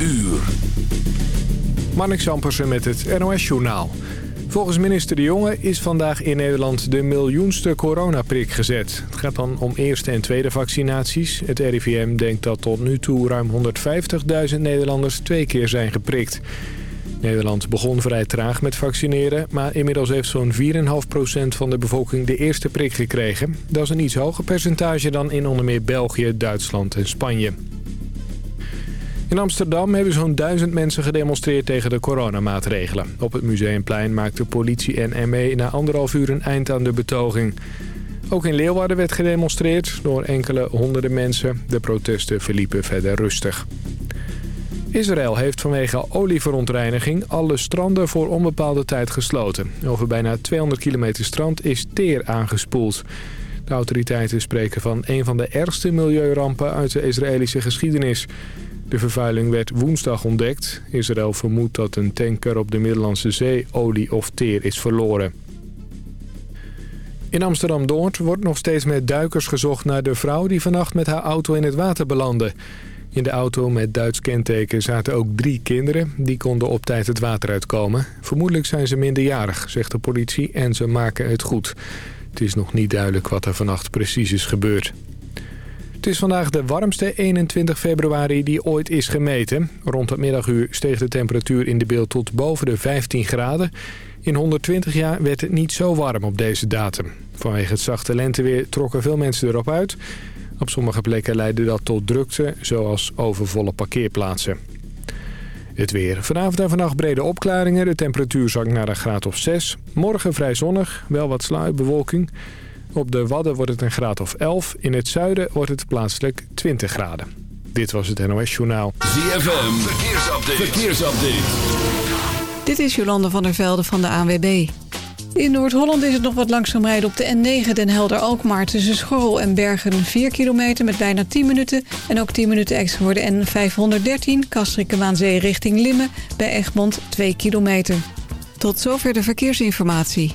uur. Marnik Sampersen met het NOS-journaal. Volgens minister De Jonge is vandaag in Nederland de miljoenste coronaprik gezet. Het gaat dan om eerste en tweede vaccinaties. Het RIVM denkt dat tot nu toe ruim 150.000 Nederlanders twee keer zijn geprikt. Nederland begon vrij traag met vaccineren... maar inmiddels heeft zo'n 4,5% van de bevolking de eerste prik gekregen. Dat is een iets hoger percentage dan in onder meer België, Duitsland en Spanje. In Amsterdam hebben zo'n duizend mensen gedemonstreerd tegen de coronamaatregelen. Op het Museumplein maakte politie en ME na anderhalf uur een eind aan de betoging. Ook in Leeuwarden werd gedemonstreerd door enkele honderden mensen. De protesten verliepen verder rustig. Israël heeft vanwege olieverontreiniging alle stranden voor onbepaalde tijd gesloten. Over bijna 200 kilometer strand is teer aangespoeld. De autoriteiten spreken van een van de ergste milieurampen uit de Israëlische geschiedenis. De vervuiling werd woensdag ontdekt. Israël vermoedt dat een tanker op de Middellandse Zee olie of teer is verloren. In Amsterdam-Noord wordt nog steeds met duikers gezocht naar de vrouw die vannacht met haar auto in het water belandde. In de auto met Duits kenteken zaten ook drie kinderen. Die konden op tijd het water uitkomen. Vermoedelijk zijn ze minderjarig, zegt de politie, en ze maken het goed. Het is nog niet duidelijk wat er vannacht precies is gebeurd. Het is vandaag de warmste 21 februari die ooit is gemeten. Rond het middaguur steeg de temperatuur in de beeld tot boven de 15 graden. In 120 jaar werd het niet zo warm op deze datum. Vanwege het zachte lenteweer trokken veel mensen erop uit. Op sommige plekken leidde dat tot drukte, zoals overvolle parkeerplaatsen. Het weer. Vanavond en vannacht brede opklaringen. De temperatuur zakt naar een graad of 6. Morgen vrij zonnig, wel wat sluitbewolking. Op de Wadden wordt het een graad of 11. In het zuiden wordt het plaatselijk 20 graden. Dit was het NOS Journaal. ZFM, verkeersupdate. verkeersupdate. Dit is Jolande van der Velde van de ANWB. In Noord-Holland is het nog wat langzaam rijden op de N9 Den Helder-Alkmaar... tussen Schorrel en Bergen 4 kilometer met bijna 10 minuten... en ook 10 minuten extra voor de N513 Kastrikke-Waanzee richting Limmen... bij Egmond 2 kilometer. Tot zover de verkeersinformatie.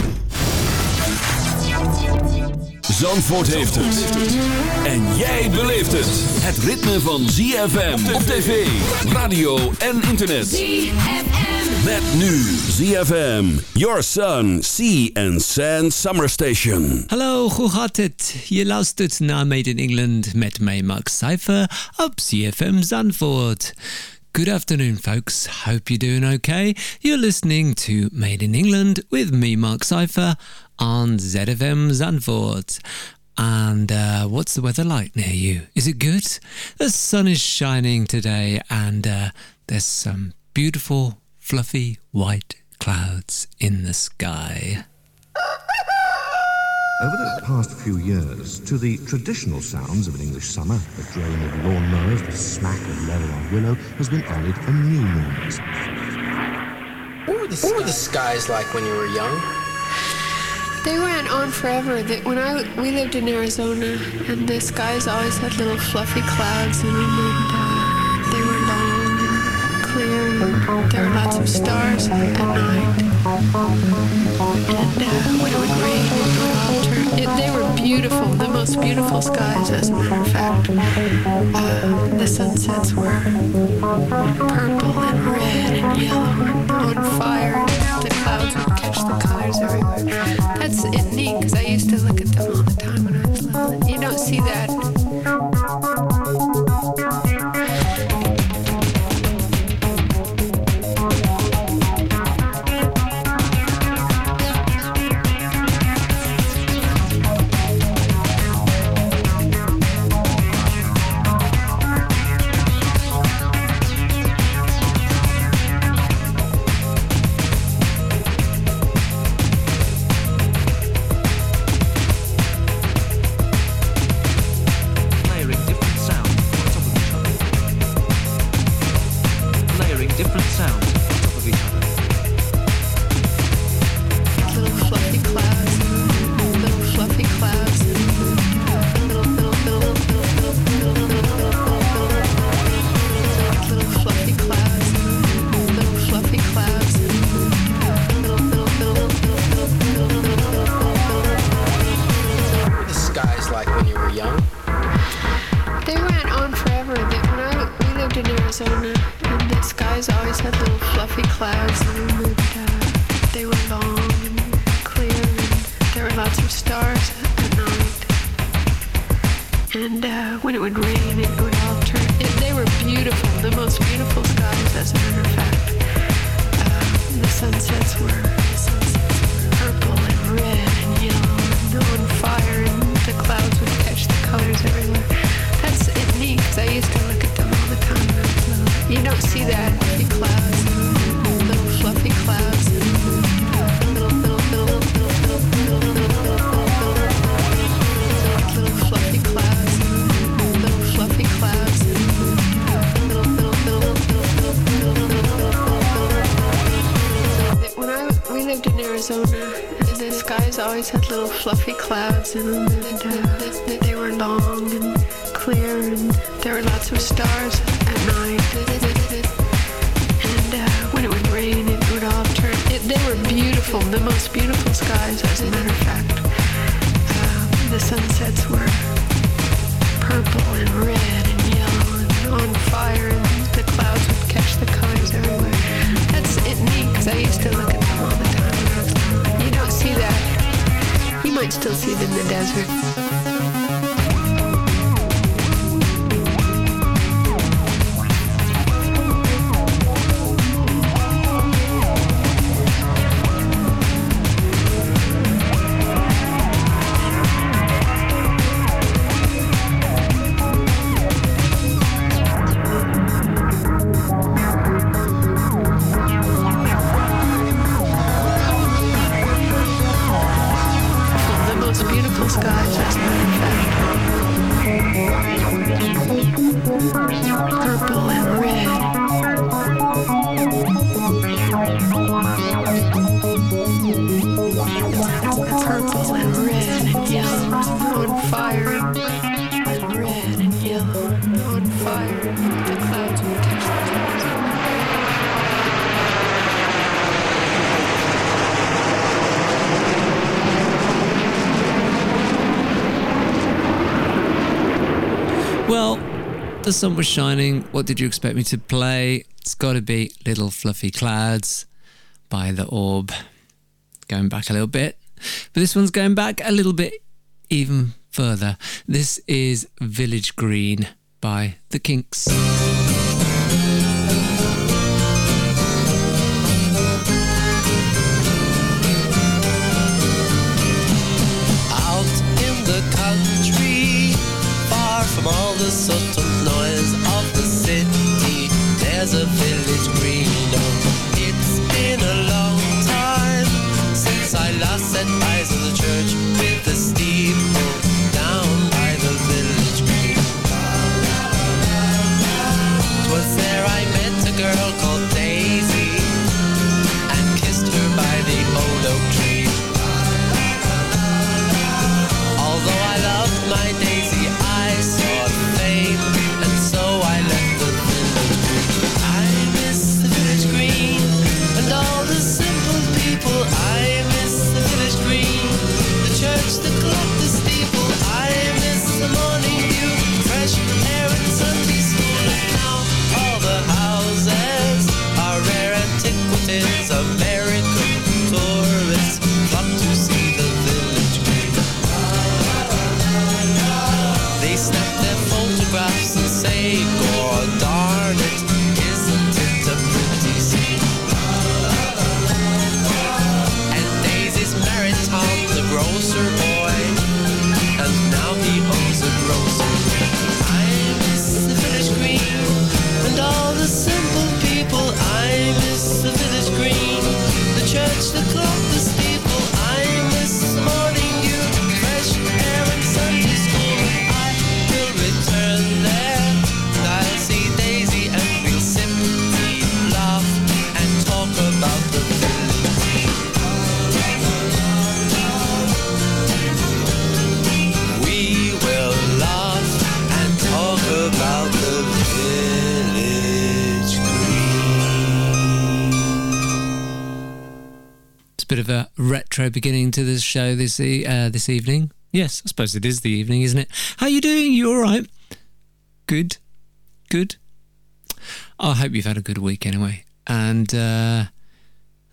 Zandvoort heeft het. En jij beleeft het. Het ritme van ZFM op tv, radio en internet. ZFM. Met nu ZFM, Your Sun, Sea and Sand Summer Station. Hallo, hoe gaat het? Je luistert naar Made in England met mij Max Cypher op CFM Zandvoort. Good afternoon, folks. Hope you're doing okay. You're listening to Made in England with me, Mark Cypher, on ZFM Zandvoort. And uh, what's the weather like near you? Is it good? The sun is shining today, and uh, there's some beautiful, fluffy white clouds in the sky. Over the past few years, to the traditional sounds of an English summer, the drone of lawnmowers, the smack of leather on willow, has been added a new noise. What were, the, what were the skies like when you were young? They went on forever. They, when I we lived in Arizona, and the skies always had little fluffy clouds in them, and uh, they were long and clear. And there were lots of stars at night, and uh, when it would rain, it would all turn. It, they were beautiful, the most beautiful skies, as a matter of fact. Uh, the sunsets were purple and red and yellow and on fire clouds and catch the colors everywhere. That's neat because I used to look at them all the time when I was little. You don't see that always had little fluffy clouds in them, and uh, they were long and clear, and there were lots of stars at night. And uh, when it would rain, it would all turn. It, they were beautiful, the most beautiful skies, as a matter of fact. Uh, the sunsets were purple and red and yellow and on fire, and the clouds would catch the colors everywhere. That's it, neat, because I used to look might still see it in the desert. the sun was shining, what did you expect me to play? It's got to be Little Fluffy Clouds by The Orb. Going back a little bit, but this one's going back a little bit even further. This is Village Green by The Kinks. from all the subtle noise beginning to this show this e- uh, this evening. Yes, I suppose it is the evening, isn't it? How you doing? You all right? Good, good. I hope you've had a good week anyway, and uh,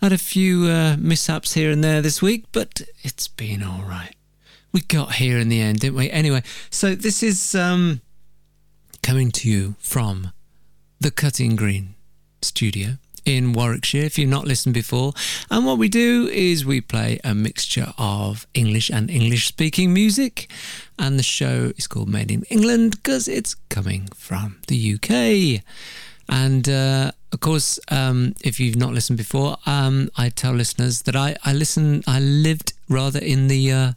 had a few uh, mishaps here and there this week, but it's been all right. We got here in the end, didn't we? Anyway, so this is um, coming to you from the Cutting Green studio in Warwickshire, if you've not listened before. And what we do is we play a mixture of English and English speaking music. And the show is called Made in England because it's coming from the UK. And uh, of course, um, if you've not listened before, um, I tell listeners that I, I listen, I lived rather in the uh,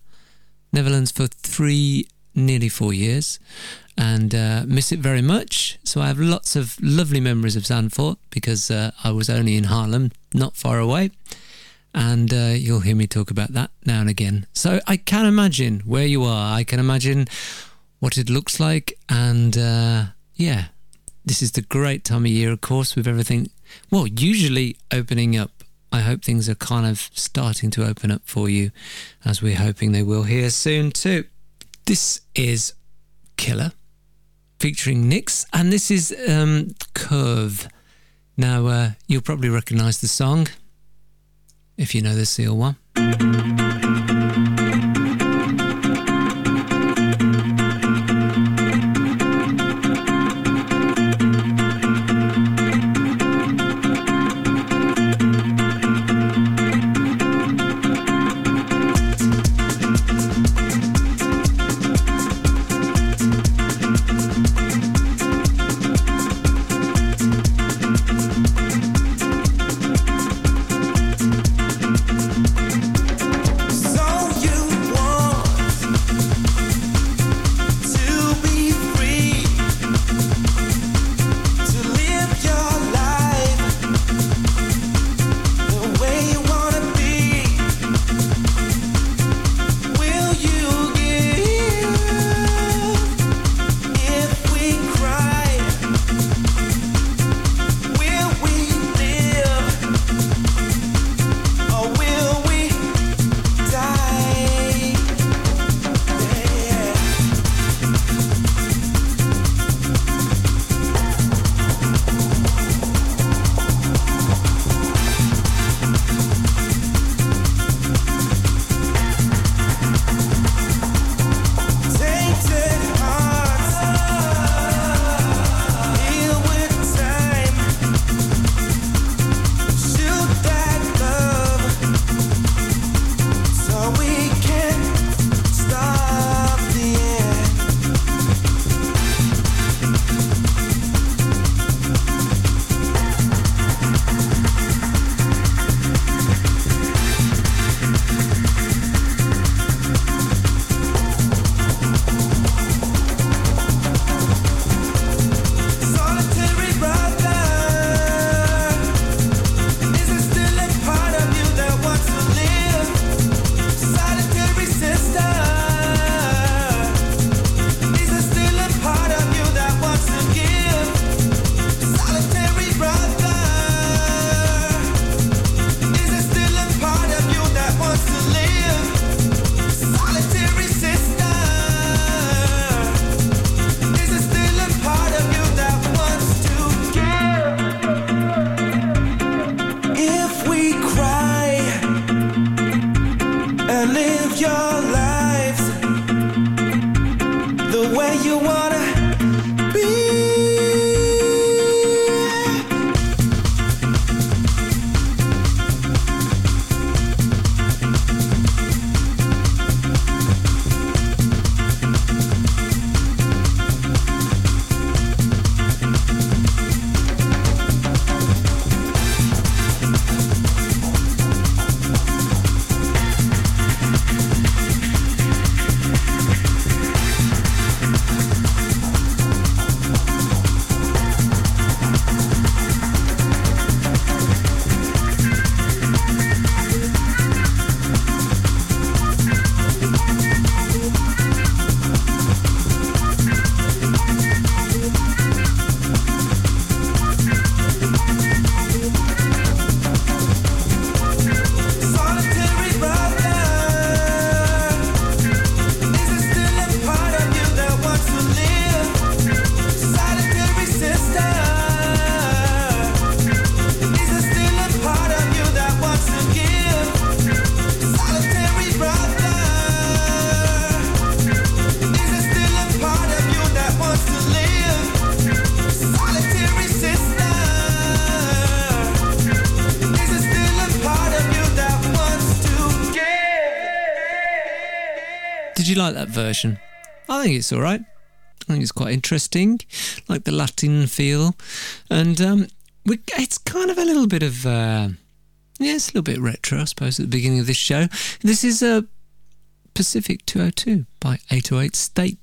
Netherlands for three, nearly four years and uh, miss it very much. So I have lots of lovely memories of Zandvoort because uh, I was only in Haarlem, not far away. And uh, you'll hear me talk about that now and again. So I can imagine where you are. I can imagine what it looks like. And uh, yeah, this is the great time of year, of course, with everything, well, usually opening up. I hope things are kind of starting to open up for you, as we're hoping they will here soon, too. This is Killer featuring Nyx, and this is um, Curve. Now, uh, you'll probably recognize the song if you know the Seal one. Version? I think it's all right. I think it's quite interesting, like the Latin feel, and um, we, it's kind of a little bit of uh, yeah, it's a little bit retro, I suppose, at the beginning of this show. This is uh, Pacific 202 by 808 State.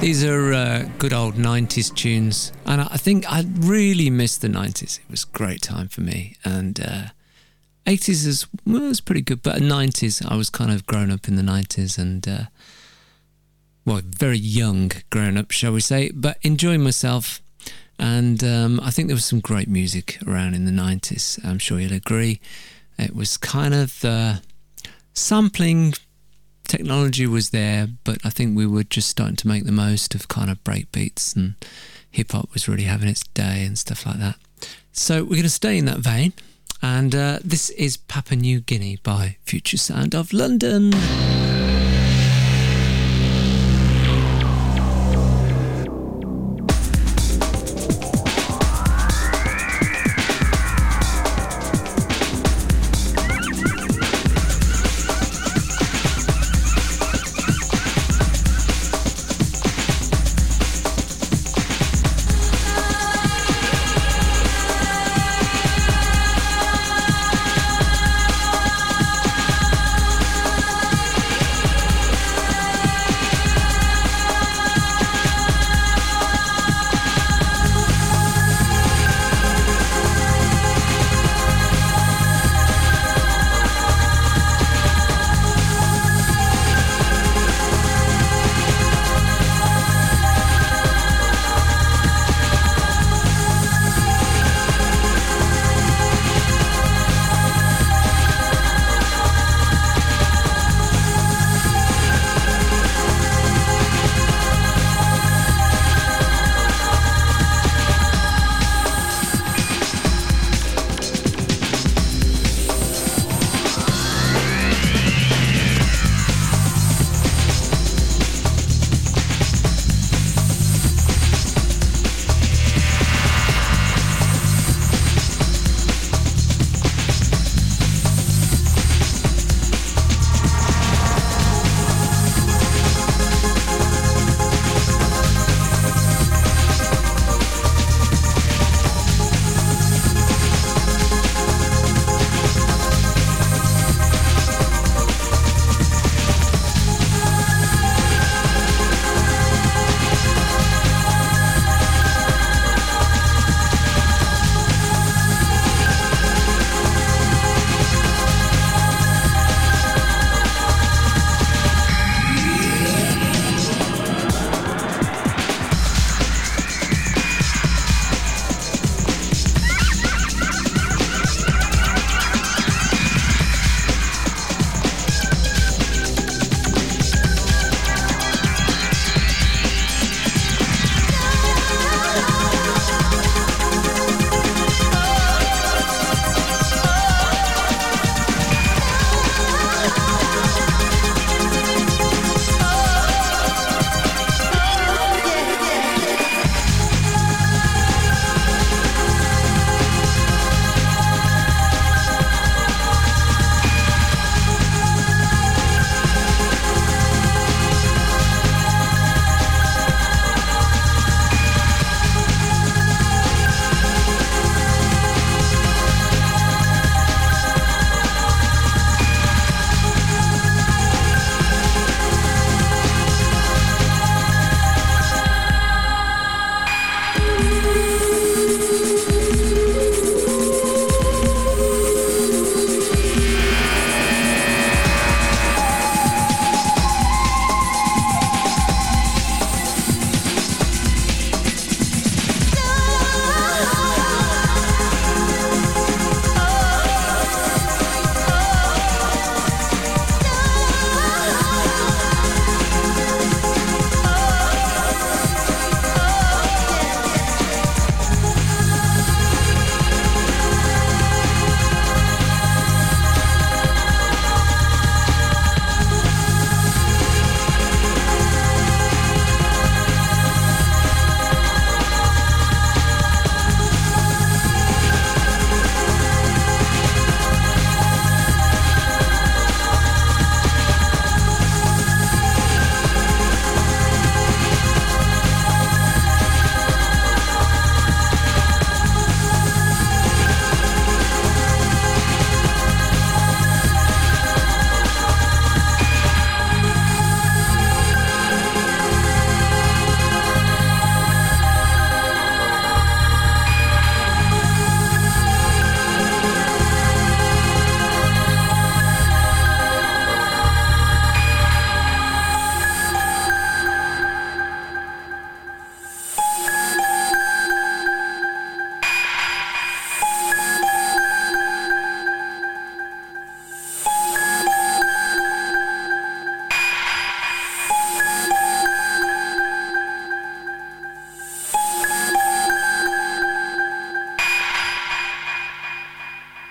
These are uh, good old 90s tunes. And I think I really missed the 90s. It was a great time for me. And uh, 80s is, well, was pretty good. But 90s, I was kind of grown up in the 90s and, uh, well, very young grown up, shall we say, but enjoying myself. And um, I think there was some great music around in the 90s. I'm sure you'll agree. It was kind of uh, sampling technology was there, but I think we were just starting to make the most of kind of break beats and hip hop was really having its day and stuff like that. So we're going to stay in that vein. And uh, this is Papua New Guinea by Future Sound of London.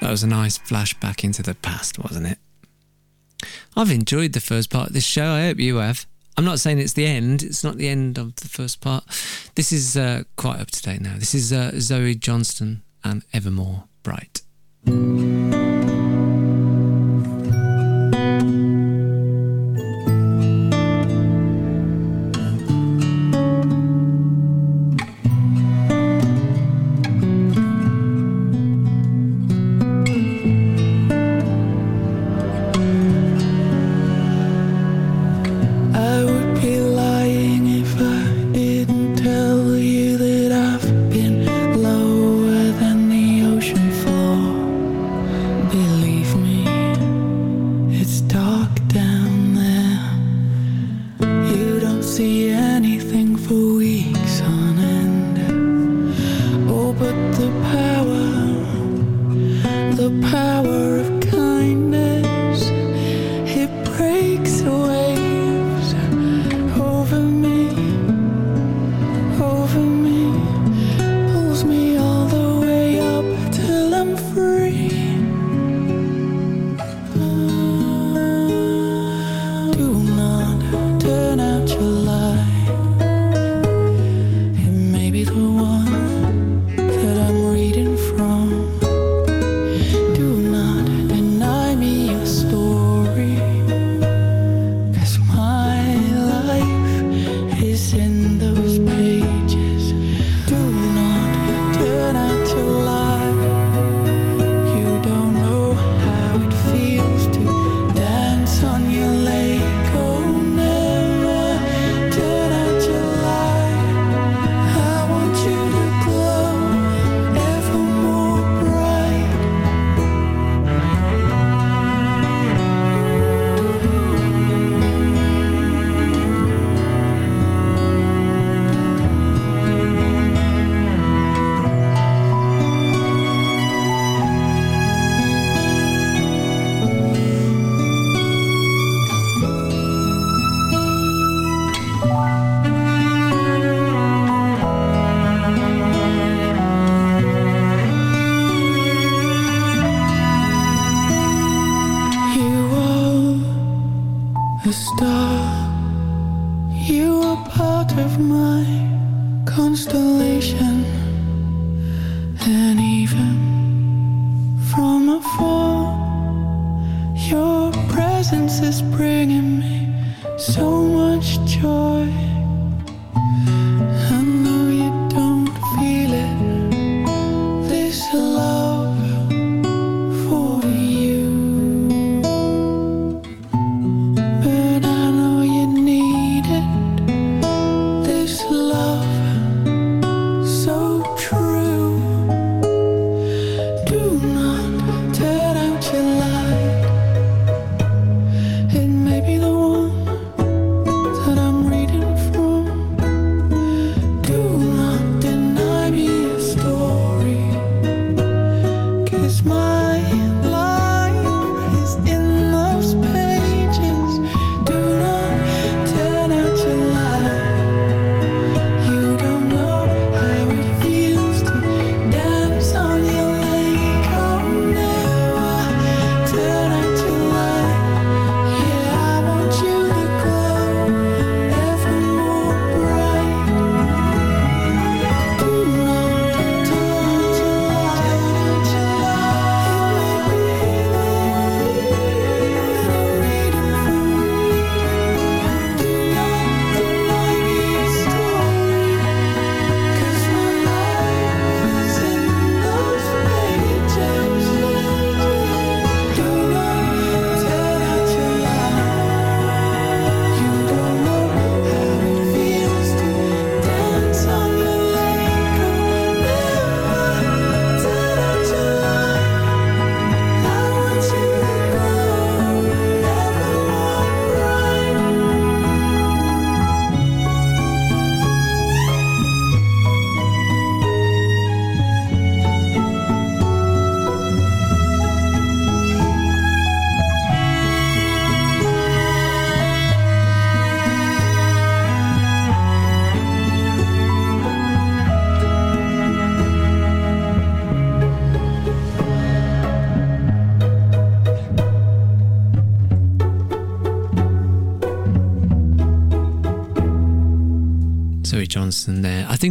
That was a nice flashback into the past, wasn't it? I've enjoyed the first part of this show. I hope you have. I'm not saying it's the end. It's not the end of the first part. This is uh, quite up to date now. This is uh, Zoe Johnston and Evermore Bright.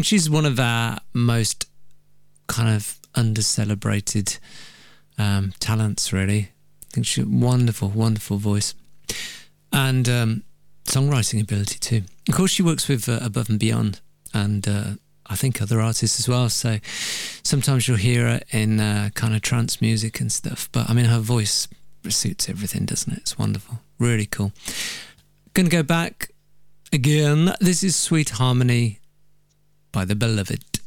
She's one of our most kind of under celebrated um, talents, really. I think she's a wonderful, wonderful voice. And um, songwriting ability too. Of course, she works with uh, Above and Beyond and uh, I think other artists as well. So sometimes you'll hear her in uh, kind of trance music and stuff. But I mean, her voice suits everything, doesn't it? It's wonderful. Really cool. Gonna go back again. This is Sweet Harmony by The Beloved.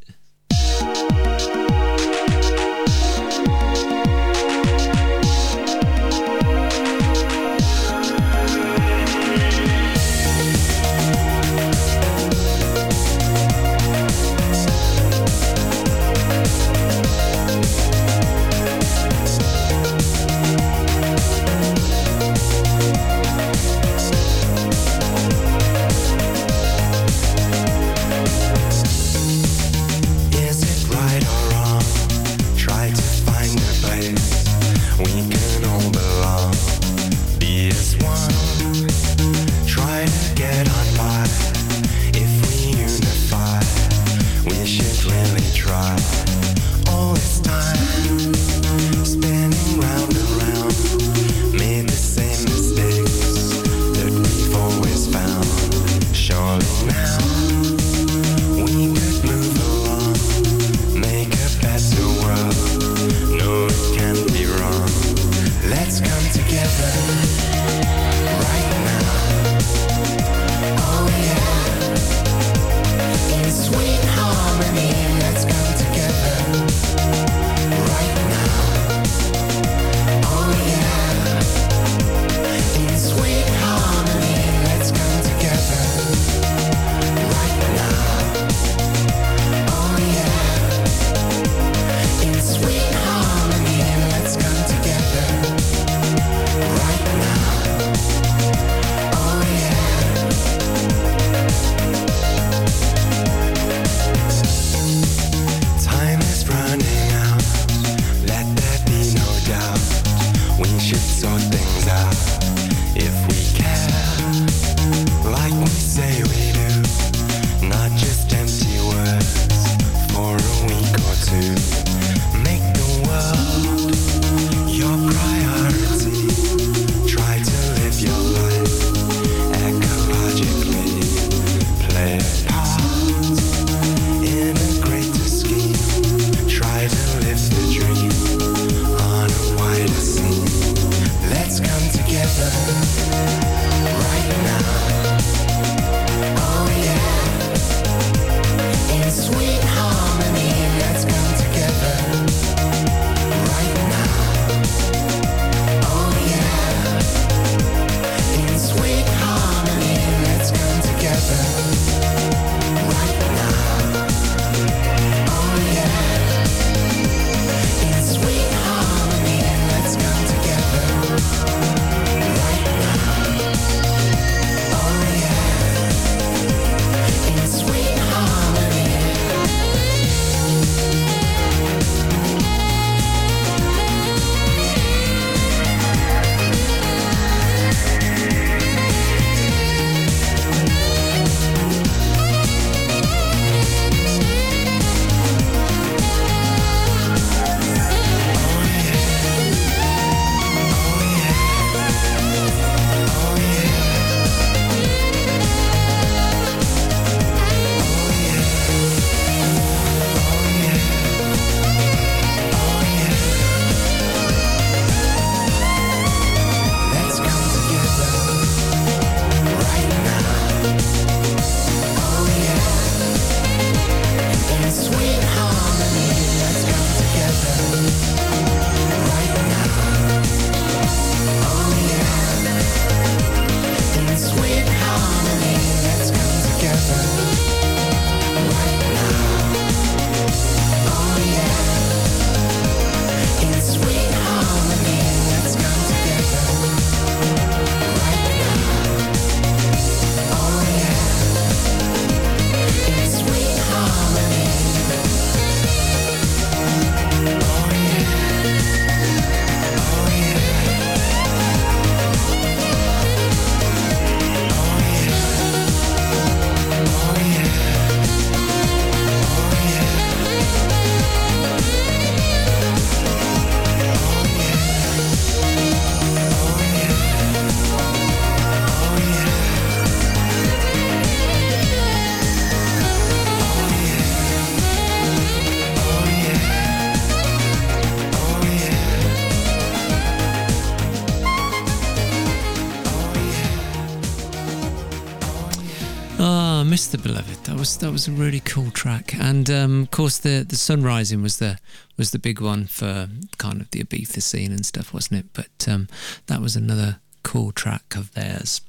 Mr. Beloved. That was that was a really cool track, and um, of course the the sun rising was the was the big one for kind of the Ibiza scene and stuff, wasn't it? But um, that was another cool track of theirs.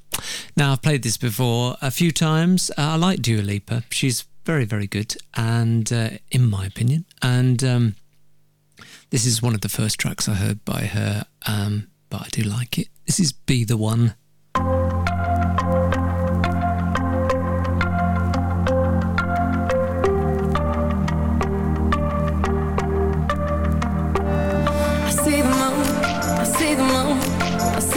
Now I've played this before a few times. Uh, I like Dua Lipa. She's very very good, and uh, in my opinion, and um, this is one of the first tracks I heard by her. Um, but I do like it. This is "Be the One."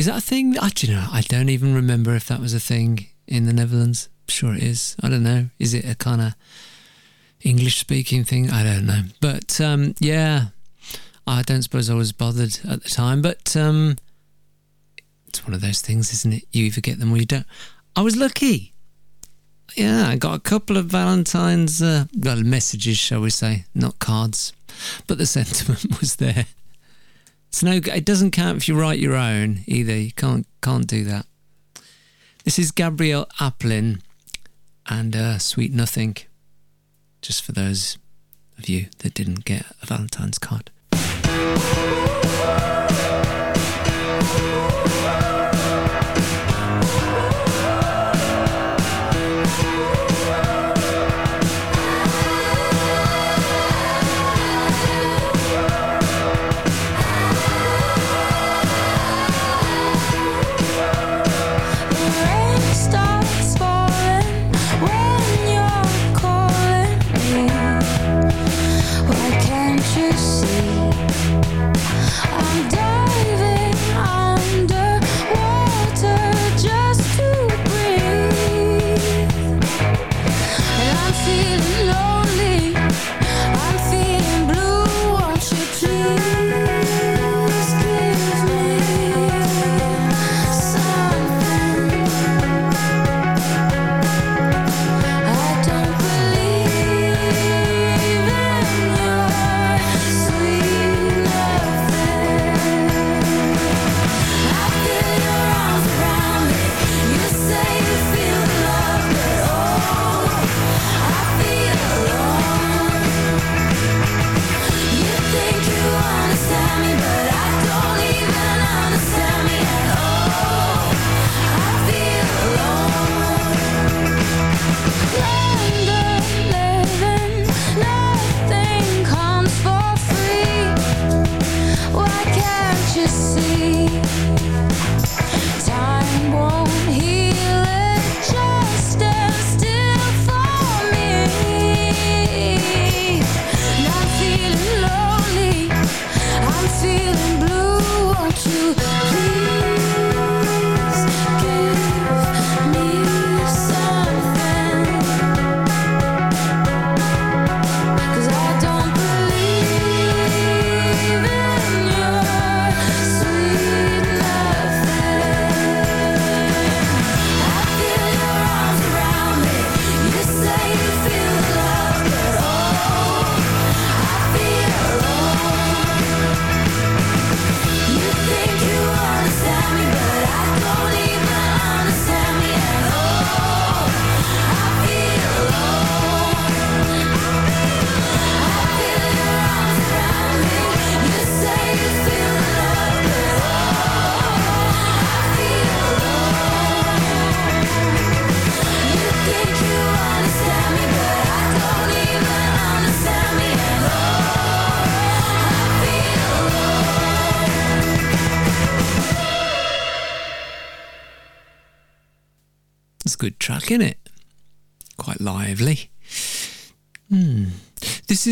Is that a thing? I do you know. I don't even remember if that was a thing in the Netherlands. Sure, it is. I don't know. Is it a kind of English-speaking thing? I don't know. But um, yeah, I don't suppose I was bothered at the time. But um, it's one of those things, isn't it? You either get them or you don't. I was lucky. Yeah, I got a couple of Valentine's uh, well, messages, shall we say, not cards, but the sentiment was there. It's no, it doesn't count if you write your own either. You can't can't do that. This is Gabrielle Aplin and uh, Sweet Nothing. Just for those of you that didn't get a Valentine's card.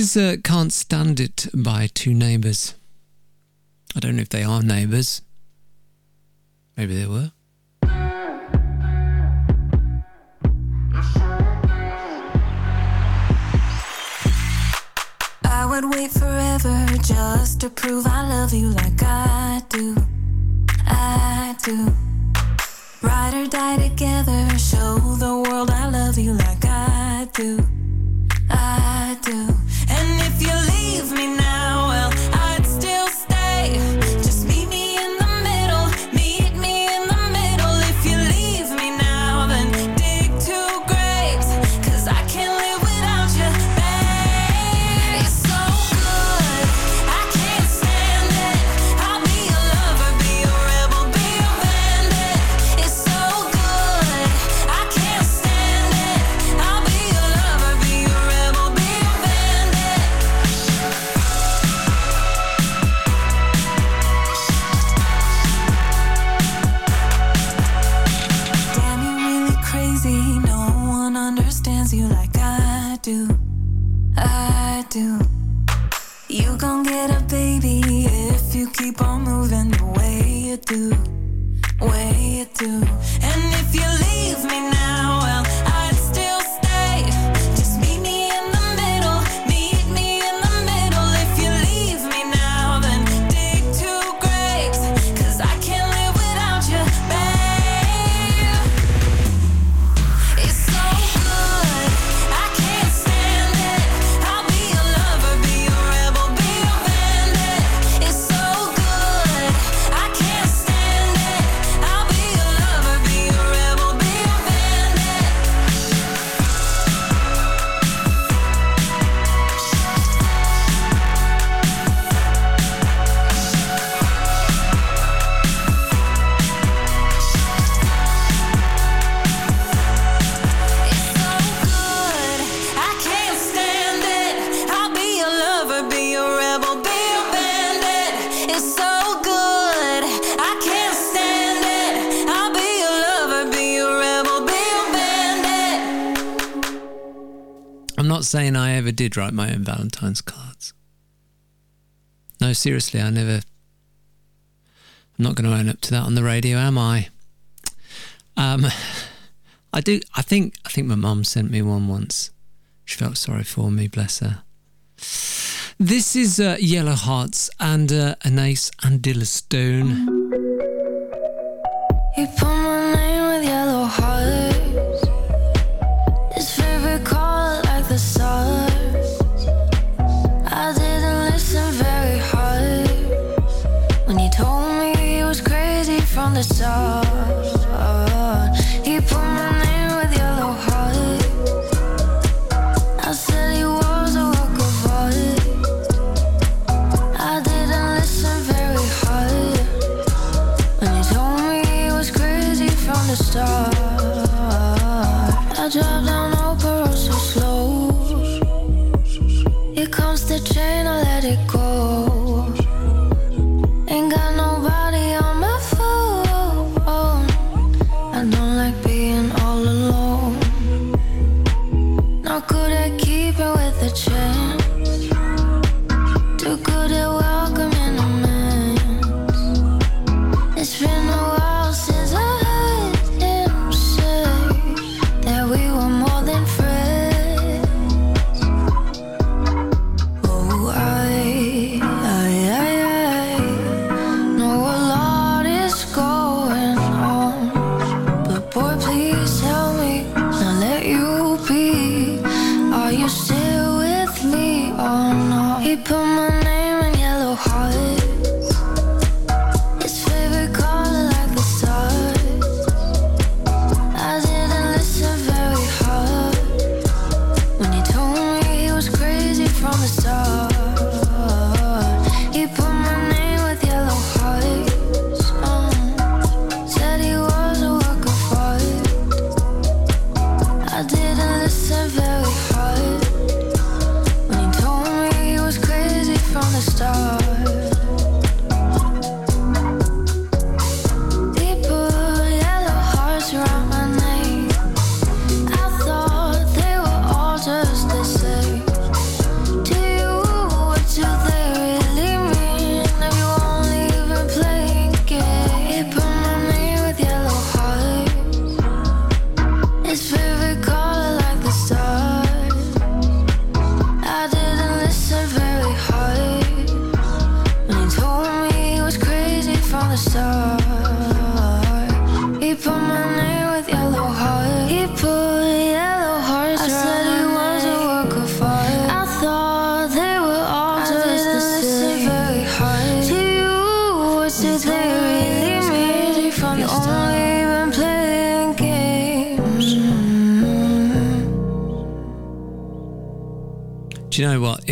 is uh, Can't Stand It by Two Neighbours. I don't know if they are neighbours. Maybe they were. I would wait forever just to prove I love you like I do. I do. Ride or die together, show the world I love you like I do. I do. And if you leave me I'm not saying I ever did write my own Valentine's cards. No, seriously, I never. I'm not going to own up to that on the radio, am I? Um, I do. I think. I think my mum sent me one once. She felt sorry for me. Bless her. This is uh, Yellow Hearts and uh, Anais and Dilla Stone.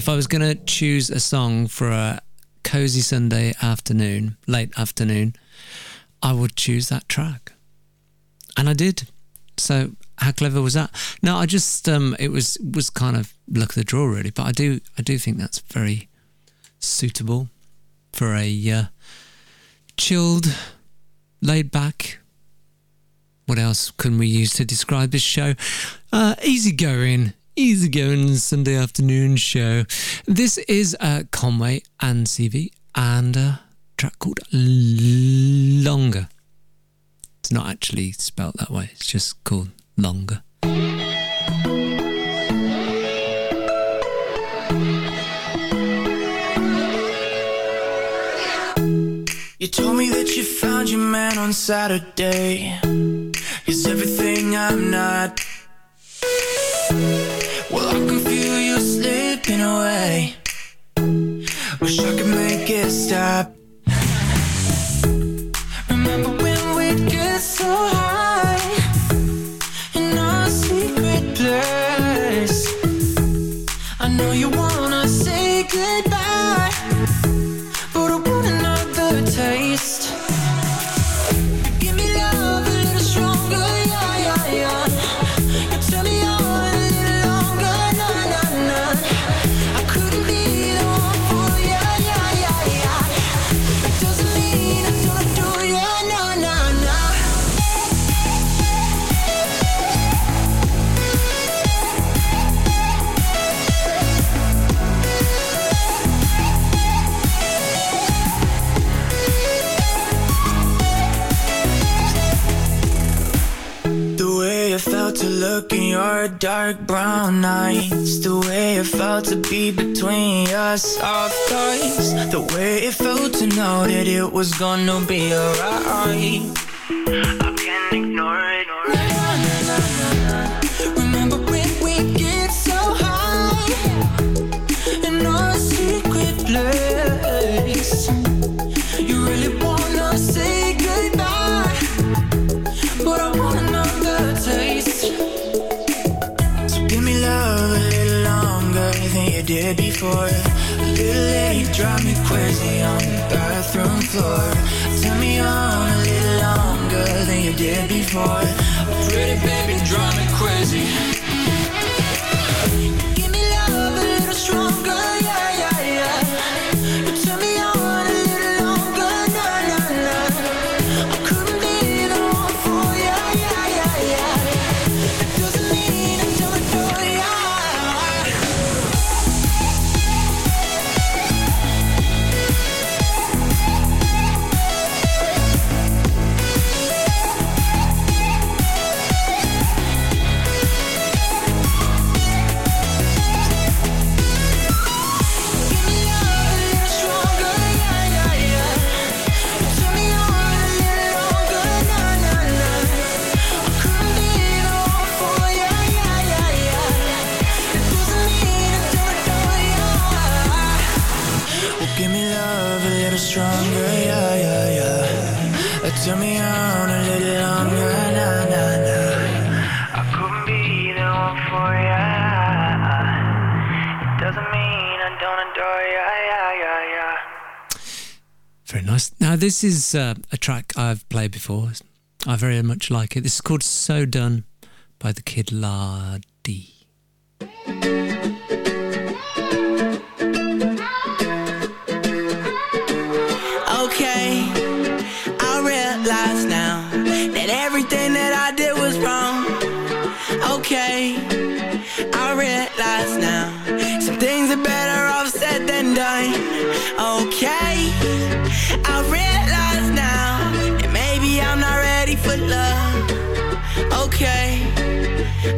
If I was going to choose a song for a cozy Sunday afternoon, late afternoon, I would choose that track. And I did. So how clever was that? No, I just um it was was kind of luck of the draw really, but I do I do think that's very suitable for a uh, chilled, laid back. What else can we use to describe this show? Uh, easygoing, easygoing Sunday afternoon show. This is uh, Conway and CV and a track called Longer. It's not actually spelt that way. It's just called Longer. You told me that you found your man on Saturday. He's everything I'm not. Well, I can feel you slipping away. Wish I could make it stop. Your dark brown eyes The way it felt to be between your soft thighs The way it felt to know that it was gonna be alright. I can't ignore it did before. A little late, drive me crazy on the bathroom floor. Turn me on a little longer than you did before. Pretty baby, drive me Now, this is uh, a track I've played before. I very much like it. This is called So Done by the Kid LAROI.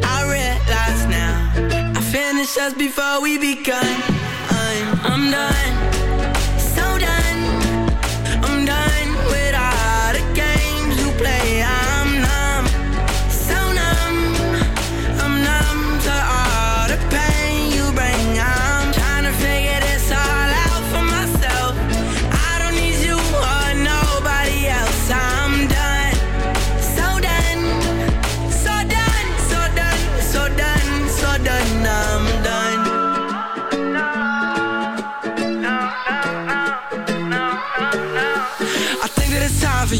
I realize now I finished us before we begun. I'm, I'm done,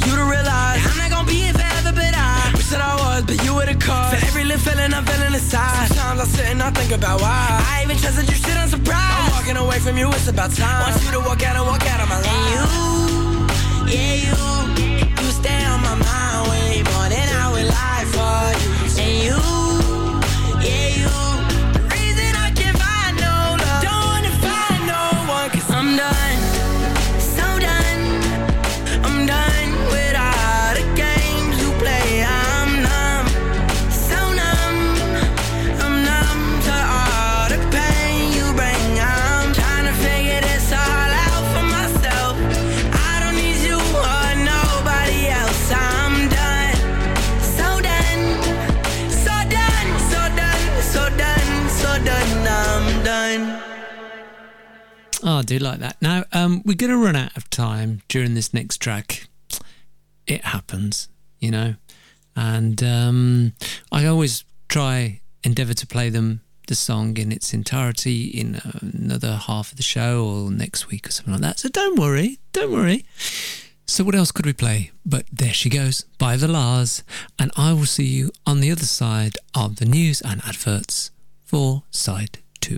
you to realize I'm not gonna be here forever, but I wish that I was, but you were the cause. For every little feeling I'm feeling inside. Sometimes I sit and I think about why. I even trusted you, shit, I'm surprised. I'm walking away from you, it's about time. Want you to walk out and walk out of my life. And you, yeah, you, do like that. Now, um, we're going to run out of time during this next track. It happens, you know, and um, I always try endeavour to play them the song in its entirety in another half of the show or next week or something like that. So don't worry, don't worry. So what else could we play? But there she goes by the La's, and I will see you on the other side of the news and adverts for side two.